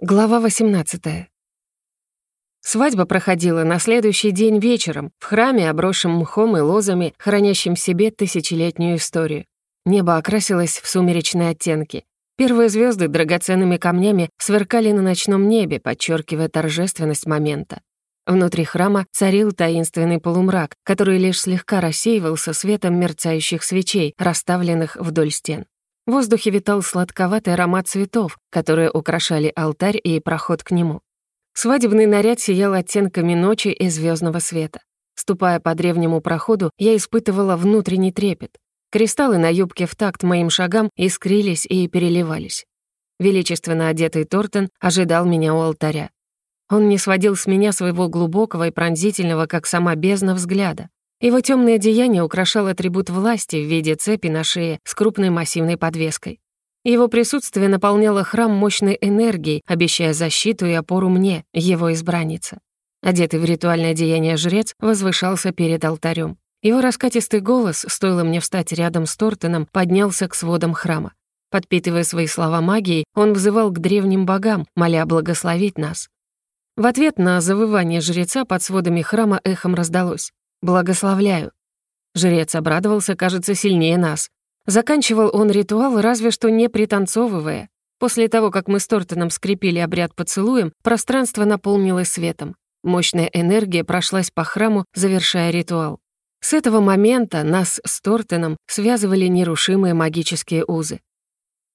Глава 18. Свадьба проходила на следующий день вечером в храме, обросшем мхом и лозами, хранящем в себе тысячелетнюю историю. Небо окрасилось в сумеречные оттенки. Первые звезды драгоценными камнями сверкали на ночном небе, подчеркивая торжественность момента. Внутри храма царил таинственный полумрак, который лишь слегка рассеивался светом мерцающих свечей, расставленных вдоль стен. В воздухе витал сладковатый аромат цветов, которые украшали алтарь и проход к нему. Свадебный наряд сиял оттенками ночи и звездного света. Ступая по древнему проходу, я испытывала внутренний трепет. Кристаллы на юбке в такт моим шагам искрились и переливались. Величественно одетый Тортен ожидал меня у алтаря. Он не сводил с меня своего глубокого и пронзительного, как сама бездна, взгляда. Его темное одеяние украшал атрибут власти в виде цепи на шее с крупной массивной подвеской. Его присутствие наполняло храм мощной энергией, обещая защиту и опору мне, его избраннице. Одетый в ритуальное одеяние жрец возвышался перед алтарем. Его раскатистый голос, стоило мне встать рядом с Тортеном, поднялся к сводам храма. Подпитывая свои слова магией, он взывал к древним богам, моля благословить нас. В ответ на завывание жреца под сводами храма эхом раздалось. «Благословляю». Жрец обрадовался, кажется, сильнее нас. Заканчивал он ритуал, разве что не пританцовывая. После того, как мы с Тортоном скрепили обряд поцелуем, пространство наполнилось светом. Мощная энергия прошлась по храму, завершая ритуал. С этого момента нас с Тортоном связывали нерушимые магические узы.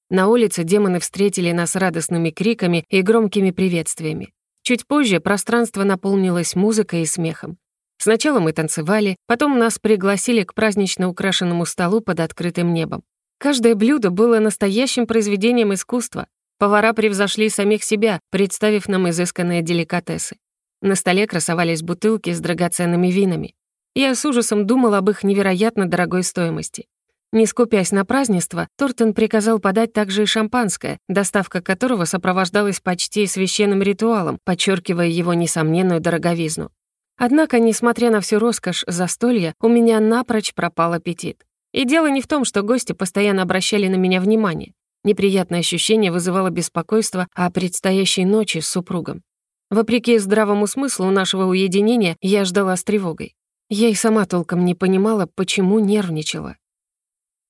На улице демоны встретили нас радостными криками и громкими приветствиями. Чуть позже пространство наполнилось музыкой и смехом. Сначала мы танцевали, потом нас пригласили к празднично украшенному столу под открытым небом. Каждое блюдо было настоящим произведением искусства. Повара превзошли самих себя, представив нам изысканные деликатесы. На столе красовались бутылки с драгоценными винами. Я с ужасом думал об их невероятно дорогой стоимости. Не скупясь на празднество, Тортон приказал подать также и шампанское, доставка которого сопровождалась почти священным ритуалом, подчеркивая его несомненную дороговизну. Однако, несмотря на всю роскошь застолья, у меня напрочь пропал аппетит. И дело не в том, что гости постоянно обращали на меня внимание. Неприятное ощущение вызывало беспокойство о предстоящей ночи с супругом. Вопреки здравому смыслу нашего уединения, я ждала с тревогой. Я и сама толком не понимала, почему нервничала.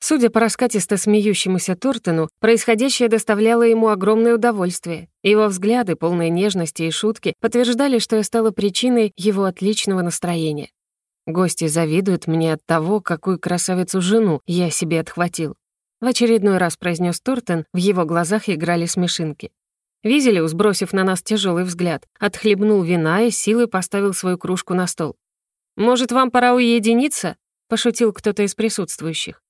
Судя по раскатисто смеющемуся Тортену, происходящее доставляло ему огромное удовольствие. Его взгляды, полные нежности и шутки, подтверждали, что я стала причиной его отличного настроения. Гости завидуют мне от того, какую красавицу жену я себе отхватил. В очередной раз произнес Тортен, в его глазах играли смешинки. Визелю, сбросив на нас тяжелый взгляд, отхлебнул вина и силой поставил свою кружку на стол. «Может, вам пора уединиться?» — пошутил кто-то из присутствующих.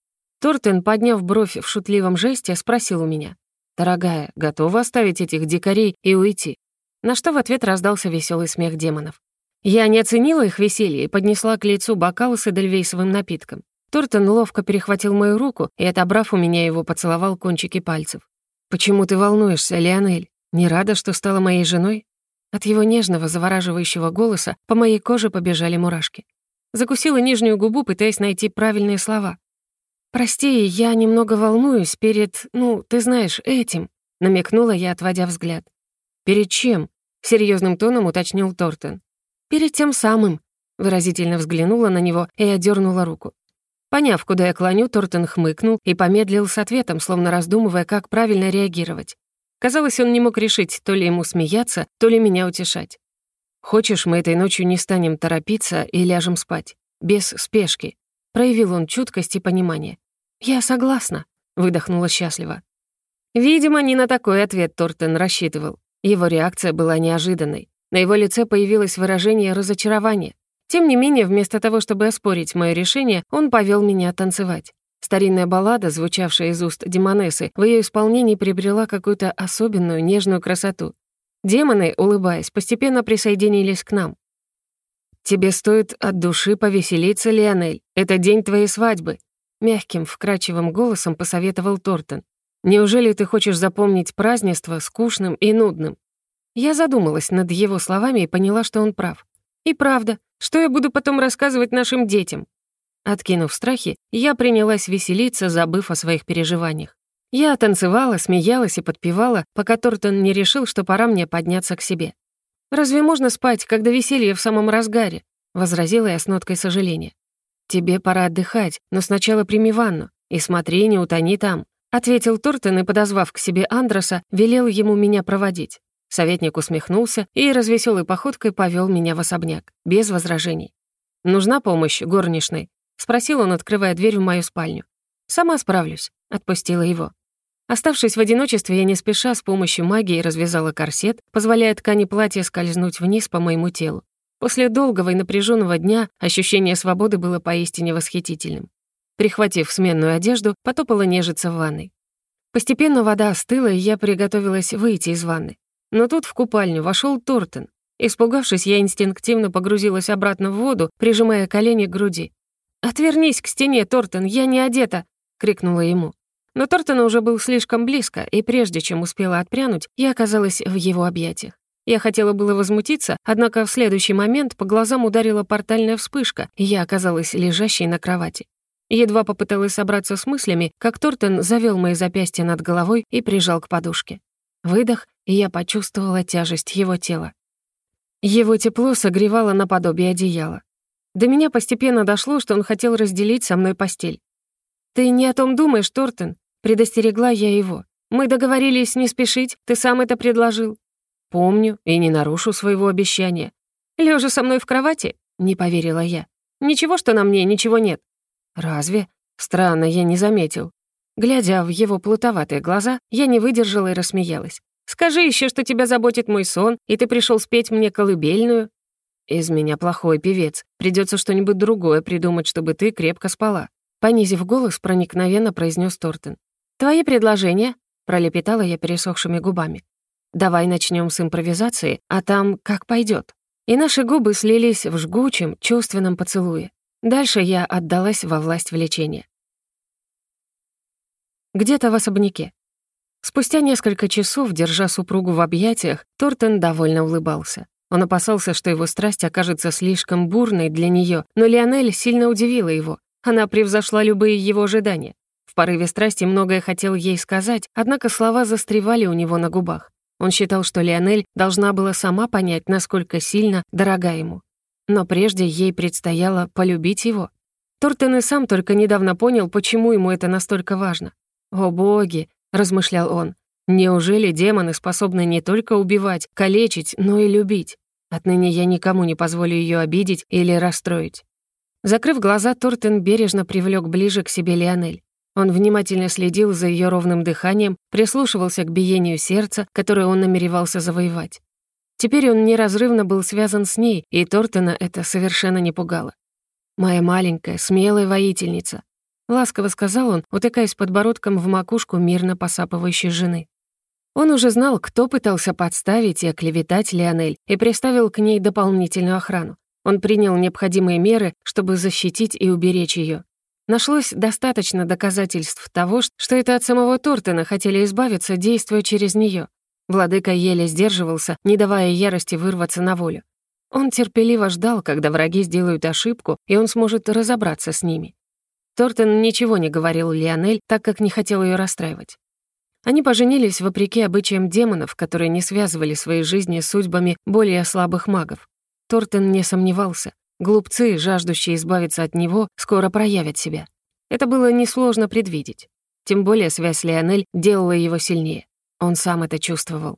Тортен, подняв бровь в шутливом жесте, спросил у меня. «Дорогая, готова оставить этих дикарей и уйти?» На что в ответ раздался веселый смех демонов. Я не оценила их веселье и поднесла к лицу бокал с эдельвейсовым напитком. Тортен ловко перехватил мою руку и, отобрав у меня его, поцеловал кончики пальцев. «Почему ты волнуешься, Леонель? Не рада, что стала моей женой?» От его нежного, завораживающего голоса по моей коже побежали мурашки. Закусила нижнюю губу, пытаясь найти правильные слова. «Прости, я немного волнуюсь перед, ну, ты знаешь, этим», — намекнула я, отводя взгляд. «Перед чем?» — серьезным тоном уточнил Тортон. «Перед тем самым», — выразительно взглянула на него и одернула руку. Поняв, куда я клоню, Тортон хмыкнул и помедлил с ответом, словно раздумывая, как правильно реагировать. Казалось, он не мог решить, то ли ему смеяться, то ли меня утешать. «Хочешь, мы этой ночью не станем торопиться и ляжем спать? Без спешки?» Проявил он чуткость и понимание. «Я согласна», — выдохнула счастливо. Видимо, не на такой ответ Тортен рассчитывал. Его реакция была неожиданной. На его лице появилось выражение разочарования. Тем не менее, вместо того, чтобы оспорить мое решение, он повел меня танцевать. Старинная баллада, звучавшая из уст Демонессы, в ее исполнении приобрела какую-то особенную нежную красоту. Демоны, улыбаясь, постепенно присоединились к нам. «Тебе стоит от души повеселиться, Лионель. Это день твоей свадьбы», — мягким, вкрадчивым голосом посоветовал Тортон. «Неужели ты хочешь запомнить празднество скучным и нудным?» Я задумалась над его словами и поняла, что он прав. И правда, что я буду потом рассказывать нашим детям? Откинув страхи, я принялась веселиться, забыв о своих переживаниях. Я танцевала, смеялась и подпевала, пока Тортон не решил, что пора мне подняться к себе. «Разве можно спать, когда веселье в самом разгаре?» — возразила я с ноткой сожаления. «Тебе пора отдыхать, но сначала прими ванну и смотри, не утони там», — ответил Тортон и, подозвав к себе Андроса, велел ему меня проводить. Советник усмехнулся и развеселой походкой повел меня в особняк, без возражений. «Нужна помощь горничной?» — спросил он, открывая дверь в мою спальню. «Сама справлюсь», — отпустила его. Оставшись в одиночестве, я не спеша с помощью магии развязала корсет, позволяя ткани платья скользнуть вниз по моему телу. После долгого и напряженного дня ощущение свободы было поистине восхитительным. Прихватив сменную одежду, потопала нежиться в ванной. Постепенно вода остыла, и я приготовилась выйти из ванны. Но тут в купальню вошел Тортон. Испугавшись, я инстинктивно погрузилась обратно в воду, прижимая колени к груди. «Отвернись к стене, Тортон, я не одета!» — крикнула ему. Но Тортон уже был слишком близко, и прежде чем успела отпрянуть, я оказалась в его объятиях. Я хотела было возмутиться, однако в следующий момент по глазам ударила портальная вспышка, и я оказалась лежащей на кровати. Едва попыталась собраться с мыслями, как Тортон завел мои запястья над головой и прижал к подушке. Выдох, и я почувствовала тяжесть его тела. Его тепло согревало наподобие одеяла. До меня постепенно дошло, что он хотел разделить со мной постель. «Ты не о том думаешь, Тортон?» — предостерегла я его. «Мы договорились не спешить, ты сам это предложил». «Помню и не нарушу своего обещания». «Лёжа со мной в кровати?» — не поверила я. «Ничего, что на мне ничего нет». «Разве?» Странно, я не заметил. Глядя в его плутоватые глаза, я не выдержала и рассмеялась. «Скажи еще, что тебя заботит мой сон, и ты пришел спеть мне колыбельную». «Из меня плохой певец. Придется что-нибудь другое придумать, чтобы ты крепко спала». Понизив голос, проникновенно произнес Тортон. «Твои предложения?» — пролепетала я пересохшими губами. «Давай начнем с импровизации, а там как пойдет. И наши губы слились в жгучем, чувственном поцелуе. Дальше я отдалась во власть влечения. Где-то в особняке. Спустя несколько часов, держа супругу в объятиях, Тортон довольно улыбался. Он опасался, что его страсть окажется слишком бурной для нее, но Лионель сильно удивила его. Она превзошла любые его ожидания. В порыве страсти многое хотел ей сказать, однако слова застревали у него на губах. Он считал, что Лионель должна была сама понять, насколько сильно дорога ему. Но прежде ей предстояло полюбить его. Тортен и сам только недавно понял, почему ему это настолько важно. «О боги!» — размышлял он. «Неужели демоны способны не только убивать, калечить, но и любить? Отныне я никому не позволю ее обидеть или расстроить. Закрыв глаза, Тортен бережно привлек ближе к себе Лионель. Он внимательно следил за ее ровным дыханием, прислушивался к биению сердца, которое он намеревался завоевать. Теперь он неразрывно был связан с ней, и Тортена это совершенно не пугало. «Моя маленькая, смелая воительница», — ласково сказал он, утыкаясь подбородком в макушку мирно посапывающей жены. Он уже знал, кто пытался подставить и оклеветать Лионель, и приставил к ней дополнительную охрану. Он принял необходимые меры, чтобы защитить и уберечь ее. Нашлось достаточно доказательств того, что это от самого Тортона хотели избавиться, действуя через нее. Владыка еле сдерживался, не давая ярости вырваться на волю. Он терпеливо ждал, когда враги сделают ошибку, и он сможет разобраться с ними. Тортон ничего не говорил Лионель, так как не хотел ее расстраивать. Они поженились вопреки обычаям демонов, которые не связывали свои жизни с судьбами более слабых магов. Тортен не сомневался. Глупцы, жаждущие избавиться от него, скоро проявят себя. Это было несложно предвидеть. Тем более связь Леонель делала его сильнее. Он сам это чувствовал.